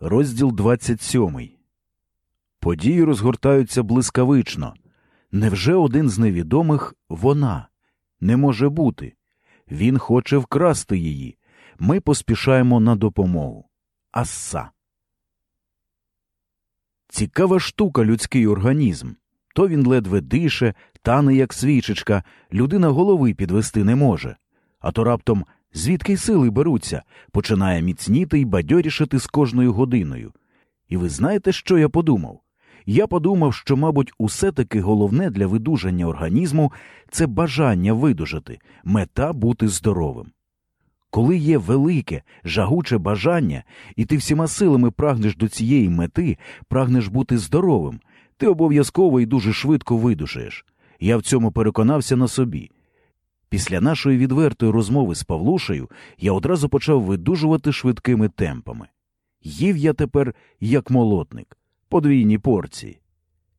Розділ 27. Події розгортаються блискавично. Невже один з невідомих вона? Не може бути. Він хоче вкрасти її. Ми поспішаємо на допомогу. Асса. Цікава штука людський організм. То він ледве дише, тане, як свічечка, людина голови підвести не може. А то раптом звідки сили беруться, починає міцніти й бадьорішати з кожною годиною. І ви знаєте, що я подумав? Я подумав, що, мабуть, усе таки головне для видужання організму це бажання видужати, мета бути здоровим. Коли є велике, жагуче бажання, і ти всіма силами прагнеш до цієї мети, прагнеш бути здоровим, ти обов'язково і дуже швидко видужаєш. Я в цьому переконався на собі. Після нашої відвертої розмови з Павлушею я одразу почав видужувати швидкими темпами. Їв я тепер як молотник, подвійні порції.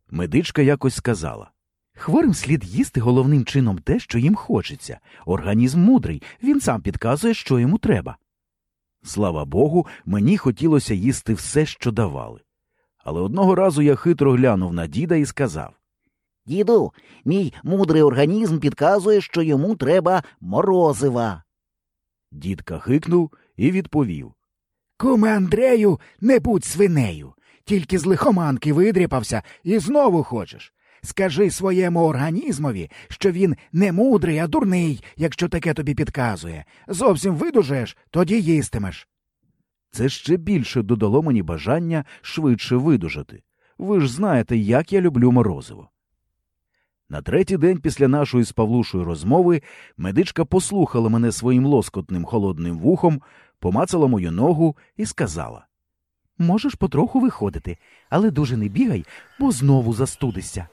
Медичка якось сказала Хворим слід їсти головним чином те, що їм хочеться. Організм мудрий, він сам підказує, що йому треба. Слава Богу, мені хотілося їсти все, що давали. Але одного разу я хитро глянув на діда і сказав Діду, мій мудрий організм підказує, що йому треба морозива. Дід кахикнув і відповів Куме Андрею, не будь свинею. Тільки з лихоманки видріпався і знову хочеш. Скажи своєму організмові, що він не мудрий, а дурний, якщо таке тобі підказує. Зовсім видужаєш, тоді їстимеш. Це ще більше додало мені бажання швидше видужати. Ви ж знаєте, як я люблю морозиво. На третій день після нашої з Павлушою розмови медичка послухала мене своїм лоскотним холодним вухом, помацала мою ногу і сказала Можеш потроху виходити, але дуже не бігай, бо знову застудишся.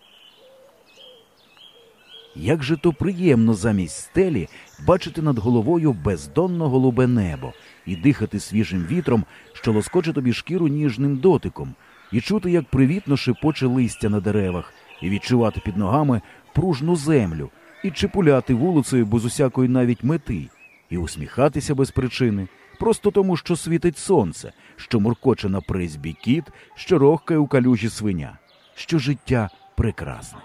Як же то приємно замість стелі бачити над головою бездонно голубе небо і дихати свіжим вітром, що лоскоче тобі шкіру ніжним дотиком, і чути, як привітно шипоче листя на деревах, і відчувати під ногами пружну землю, і чепуляти вулицею без усякої навіть мети, і усміхатися без причини, просто тому, що світить сонце, що муркоче на призбі кіт, що рохкає у калюжі свиня, що життя прекрасне.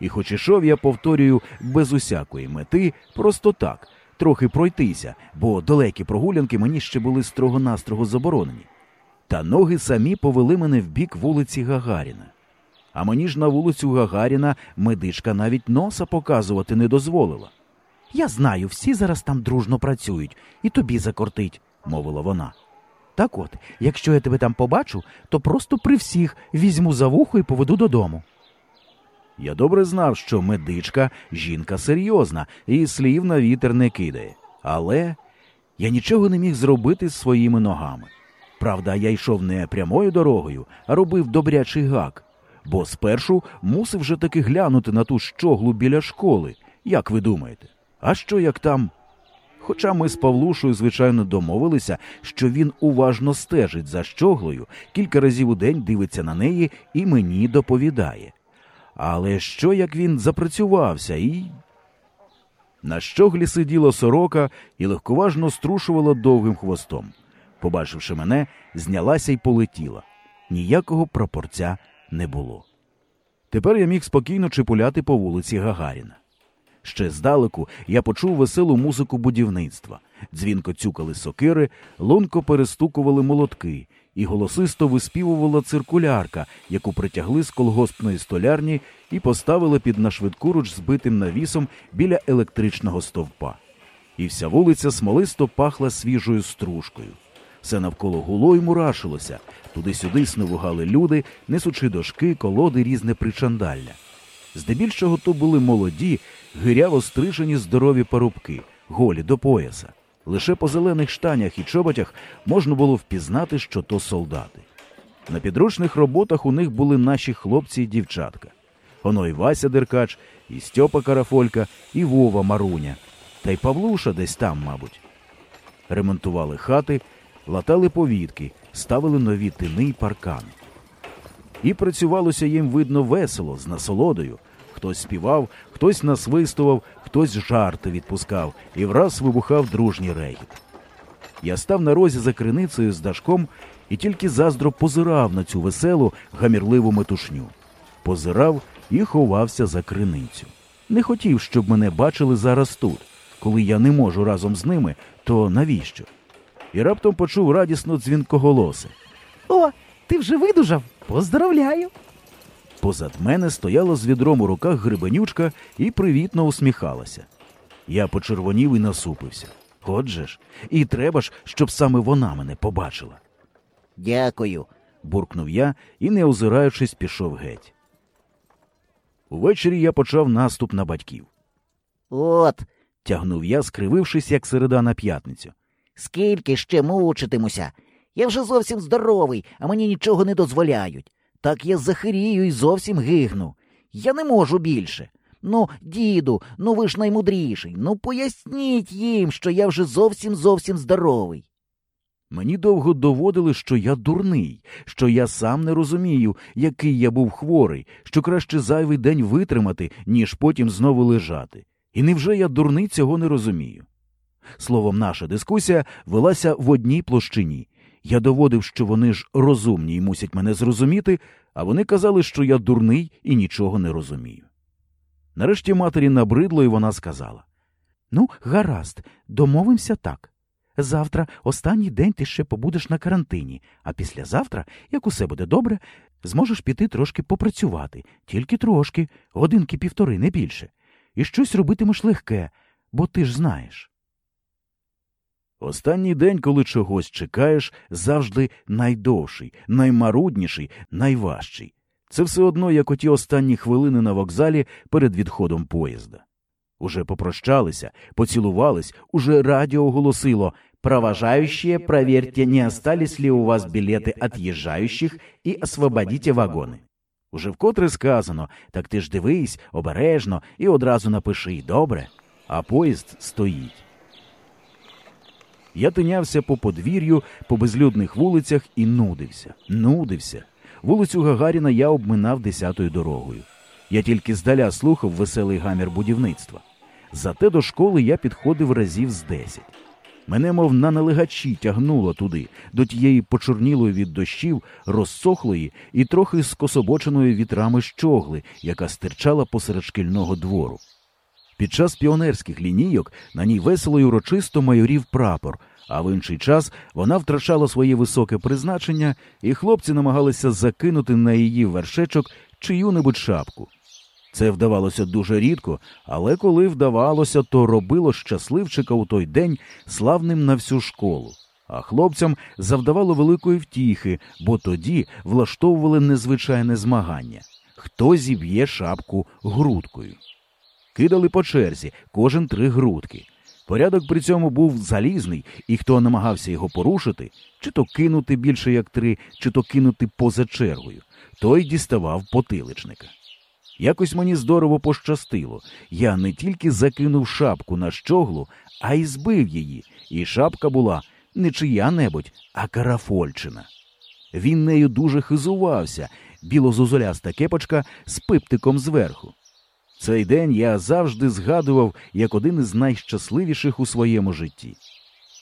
І хоч ішов я повторюю без усякої мети, просто так, трохи пройтися, бо далекі прогулянки мені ще були строго-настрого заборонені. Та ноги самі повели мене в бік вулиці Гагаріна. А мені ж на вулицю Гагаріна медичка навіть носа показувати не дозволила. Я знаю, всі зараз там дружно працюють, і тобі закортить, мовила вона. Так от, якщо я тебе там побачу, то просто при всіх візьму за вухо і поведу додому. Я добре знав, що медичка жінка серйозна і слів на вітер не кидає. Але я нічого не міг зробити з своїми ногами. Правда, я йшов не прямою дорогою, а робив добрячий гак, бо спершу мусив же таки глянути на ту щоглу біля школи, як ви думаєте. А що як там? Хоча ми з Павлушою, звичайно, домовилися, що він уважно стежить за щоглою, кілька разів у день дивиться на неї і мені доповідає. Але що як він запрацювався і. На щоглі сиділа сорока і легковажно струшувала довгим хвостом. Побачивши мене, знялася й полетіла. Ніякого прапорця не було. Тепер я міг спокійно чепуляти по вулиці Гагаріна. Ще здалеку я почув веселу музику будівництва. Дзвінко цюкали сокири, лунко перестукували молотки, і голосисто виспівувала циркулярка, яку притягли з колгоспної столярні і поставили під нашвидкуруч збитим навісом біля електричного стовпа. І вся вулиця смолисто пахла свіжою стружкою. Все навколо гуло й мурашилося, туди-сюди снувугали люди, несучи дошки, колоди, різне причандалля. Здебільшого то були молоді, гиряво стрижені здорові парубки, голі до пояса. Лише по зелених штанях і чоботях можна було впізнати, що то солдати. На підручних роботах у них були наші хлопці і дівчатка. Оно і Вася Деркач, і Стьопа Карафолька, і Вова Маруня, та й Павлуша десь там, мабуть. Ремонтували хати, латали повітки, ставили нові тини й паркани. І працювалося їм видно весело, з насолодою. Хтось співав, хтось насвистував, хтось жарти відпускав і враз вибухав дружній регіт. Я став на розі за криницею з дашком і тільки заздро позирав на цю веселу, гамірливу метушню. Позирав і ховався за криницю. Не хотів, щоб мене бачили зараз тут. Коли я не можу разом з ними, то навіщо? І раптом почув радісно дзвінкоголосе. О, ти вже видужав? Поздравляю! Позад мене стояла з відром у руках грибенючка і привітно усміхалася. Я почервонів і насупився. Отже ж, і треба ж, щоб саме вона мене побачила. Дякую. буркнув я і, не озираючись, пішов геть. Увечері я почав наступ на батьків. От, Тягнув я, скривившись, як середа на п'ятницю. Скільки ще мучитимуся. Я вже зовсім здоровий, а мені нічого не дозволяють. Так я захирію і зовсім гигну. Я не можу більше. Ну, діду, ну ви ж наймудріший. Ну поясніть їм, що я вже зовсім зовсім здоровий. Мені довго доводили, що я дурний, що я сам не розумію, який я був хворий, що краще зайвий день витримати, ніж потім знову лежати. І невже я дурний цього не розумію? Словом, наша дискусія велася в одній площині. Я доводив, що вони ж розумні і мусять мене зрозуміти, а вони казали, що я дурний і нічого не розумію. Нарешті матері набридло, і вона сказала Ну, гаразд, домовимося так. Завтра, останній день, ти ще побудеш на карантині, а післязавтра, як усе буде добре, зможеш піти трошки попрацювати, тільки трошки, годинки півтори, не більше. І щось робитимеш легке, бо ти ж знаєш. Останній день, коли чогось чекаєш, завжди найдовший, наймарудніший, найважчий. Це все одно, як оті останні хвилини на вокзалі перед відходом поїзда. Уже попрощалися, поцілувались, уже радіо оголосило «Провожающие, проверьте, не остались ли у вас билеты отъезжающих и освободите вагони». Уже вкотре сказано, так ти ж дивись, обережно і одразу напиши, добре? А поїзд стоїть. Я тинявся по подвір'ю, по безлюдних вулицях і нудився, нудився. Вулицю Гагаріна я обминав десятою дорогою. Я тільки здаля слухав веселий гамір будівництва. Зате до школи я підходив разів з десять. Мене, мов на налегачі, тягнуло туди, до тієї почорнілої від дощів, розсохлої і трохи скособоченої вітрами щогли, яка стирчала посеред шкільного двору. Під час піонерських лінійок на ній весело й урочисто майорів прапор, а в інший час вона втрачала своє високе призначення, і хлопці намагалися закинути на її вершечок чию-небудь шапку. Це вдавалося дуже рідко, але коли вдавалося, то робило щасливчика у той день славним на всю школу. А хлопцям завдавало великої втіхи, бо тоді влаштовували незвичайне змагання хто зіб'є шапку грудкою. Кидали по черзі, кожен три грудки. Порядок при цьому був залізний, і хто намагався його порушити, чи то кинути більше як три, чи то кинути поза чергою, той діставав потиличника. Якось мені здорово пощастило. Я не тільки закинув шапку на щоглу, а й збив її, і шапка була не чия-небудь, а карафольчина. Він нею дуже хизувався, білозозоляста кепочка з пиптиком зверху. Цей день я завжди згадував як один із найщасливіших у своєму житті.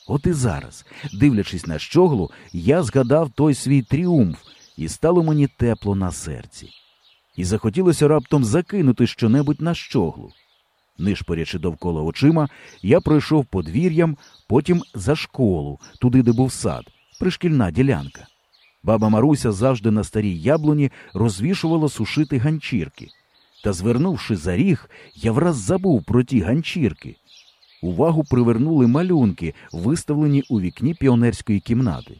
От і зараз, дивлячись на щоглу, я згадав той свій тріумф, і стало мені тепло на серці. І захотілося раптом закинути щонебудь на щоглу. Нишпорячи довкола очима, я пройшов подвір'ям, потім за школу, туди, де був сад, пришкільна ділянка. Баба Маруся завжди на старій яблуні розвішувала сушити ганчірки. Та, звернувши за ріг, я враз забув про ті ганчірки. Увагу привернули малюнки, виставлені у вікні піонерської кімнати.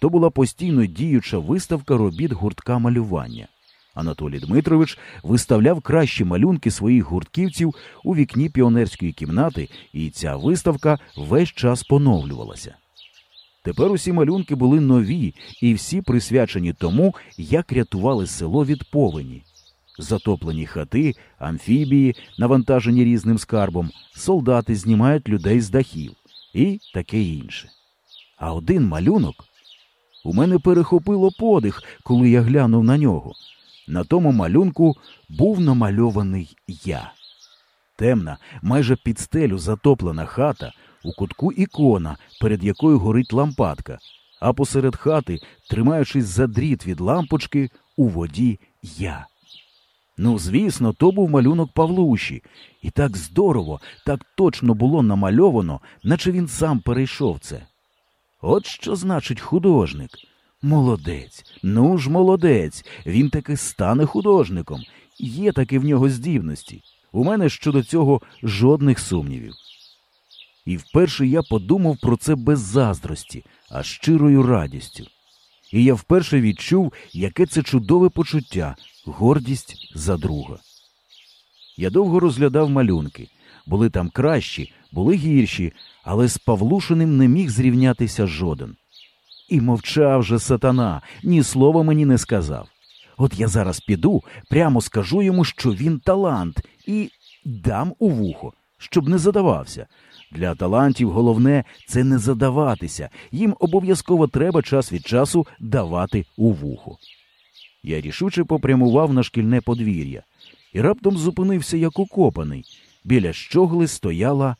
То була постійно діюча виставка робіт гуртка малювання. Анатолій Дмитрович виставляв кращі малюнки своїх гуртківців у вікні піонерської кімнати, і ця виставка весь час поновлювалася. Тепер усі малюнки були нові і всі присвячені тому, як рятували село від повені. Затоплені хати, амфібії, навантажені різним скарбом, солдати знімають людей з дахів і таке інше. А один малюнок у мене перехопило подих, коли я глянув на нього. На тому малюнку був намальований я. Темна, майже під стелю затоплена хата, У кутку ікона, перед якою горить лампадка, а посеред хати, тримаючись за дріт від лампочки, у воді я. Ну, звісно, то був малюнок Павлуші, і так здорово, так точно було намальовано, наче він сам перейшов це. От що значить художник. Молодець, ну ж молодець, він таки стане художником. Є таки в нього здібності. У мене щодо цього жодних сумнівів. І вперше я подумав про це без заздрості, а щирою радістю. І я вперше відчув, яке це чудове почуття, гордість за друга. Я довго розглядав малюнки. Були там кращі, були гірші, але з Павлушиним не міг зрівнятися жоден. І мовчав же сатана, ні слова мені не сказав. От я зараз піду, прямо скажу йому, що він талант, і дам у вухо, щоб не задавався. Для талантів головне це не задаватися, їм обов'язково треба час від часу давати у вухо. Я рішуче попрямував на шкільне подвір'я і раптом зупинився як укопаний. Біля щогли стояла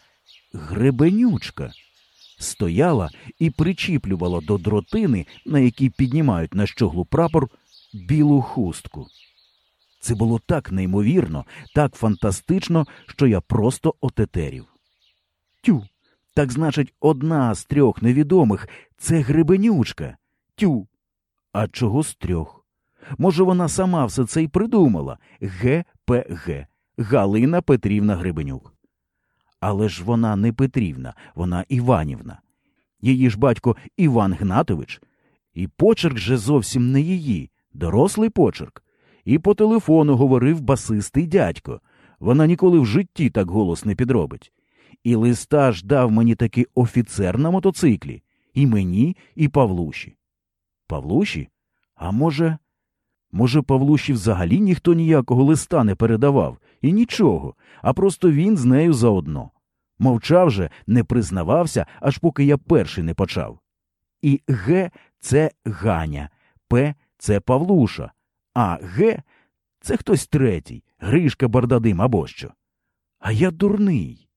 гребенючка. Стояла і причіплювала до дротини, на якій піднімають на щоглу прапор, білу хустку. Це було так неймовірно, так фантастично, що я просто отетерів. Тю, так значить, одна з трьох невідомих це гребенючка. Тю. А чого з трьох? Може, вона сама все це й придумала ГПГ Галина Петрівна Гребенюк. Але ж вона не Петрівна, вона Іванівна. Її ж батько Іван Гнатович. І почерк же зовсім не її, дорослий почерк. І по телефону говорив басистий дядько. Вона ніколи в житті так голос не підробить. І листа ж дав мені таки офіцер на мотоциклі. І мені, і Павлуші. Павлуші? А може. Може, Павлуші взагалі ніхто ніякого листа не передавав, і нічого, а просто він з нею заодно. Мовчав же, не признавався, аж поки я перший не почав. І Г це Ганя, П це Павлуша, а Г це хтось третій, Гришка Бардадим або що. А я дурний.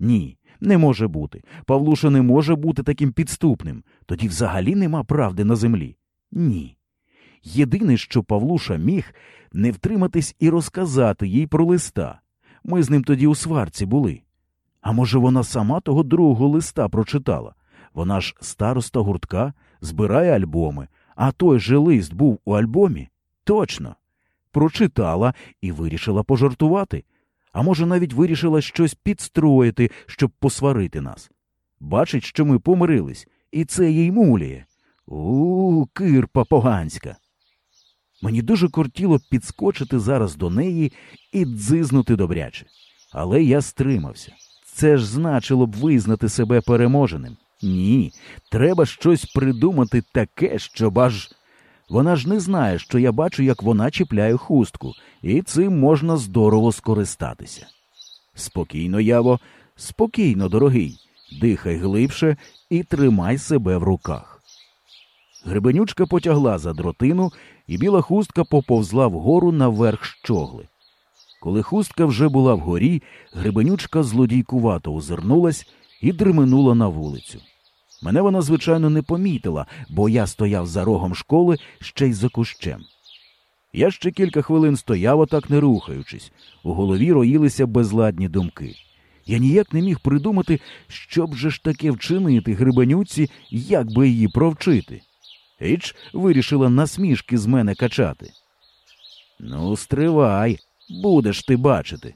Ні, не може бути. Павлуша не може бути таким підступним. Тоді взагалі нема правди на землі. Ні. Єдине, що Павлуша міг, не втриматись і розказати їй про листа. Ми з ним тоді у сварці були. А може, вона сама того другого листа прочитала? Вона ж староста гуртка, збирає альбоми, а той же лист був у альбомі? Точно. Прочитала і вирішила пожартувати. А може, навіть вирішила щось підстроїти, щоб посварити нас. Бачить, що ми помирились, і це їй муліє. У, кирпа поганська. Мені дуже кортіло підскочити зараз до неї і дзизнути добряче. Але я стримався. Це ж значило б визнати себе переможеним. Ні, треба щось придумати таке, щоб аж. Вона ж не знає, що я бачу, як вона чіпляє хустку, і цим можна здорово скористатися. Спокійно, яво, спокійно, дорогий, дихай глибше і тримай себе в руках. Гребенючка потягла за дротину, і біла хустка поповзла вгору наверх щогли. Коли хустка вже була вгорі, гребенючка злодійкувато озирнулась і дременула на вулицю. Мене вона, звичайно, не помітила, бо я стояв за рогом школи ще й за кущем. Я ще кілька хвилин стояв, отак не рухаючись, у голові роїлися безладні думки. Я ніяк не міг придумати, що б же ж таке вчинити грибанюці, як би її провчити. Іч вирішила насмішки з мене качати. Ну, стривай, будеш ти бачити.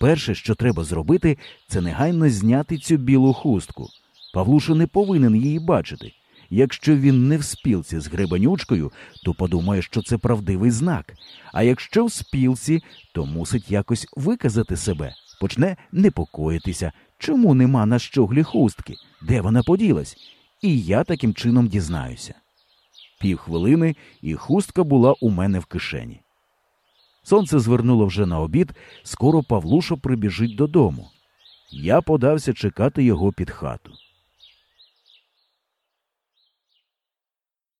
Перше, що треба зробити, це негайно зняти цю білу хустку. Павлуша не повинен її бачити. Якщо він не в спілці з гребанючкою, то подумає, що це правдивий знак. А якщо в спілці, то мусить якось виказати себе, почне непокоїтися, чому нема на щоглі хустки, де вона поділась, і я таким чином дізнаюся. Півхвилини, і хустка була у мене в кишені. Сонце звернуло вже на обід, скоро Павлуша прибіжить додому. Я подався чекати його під хату.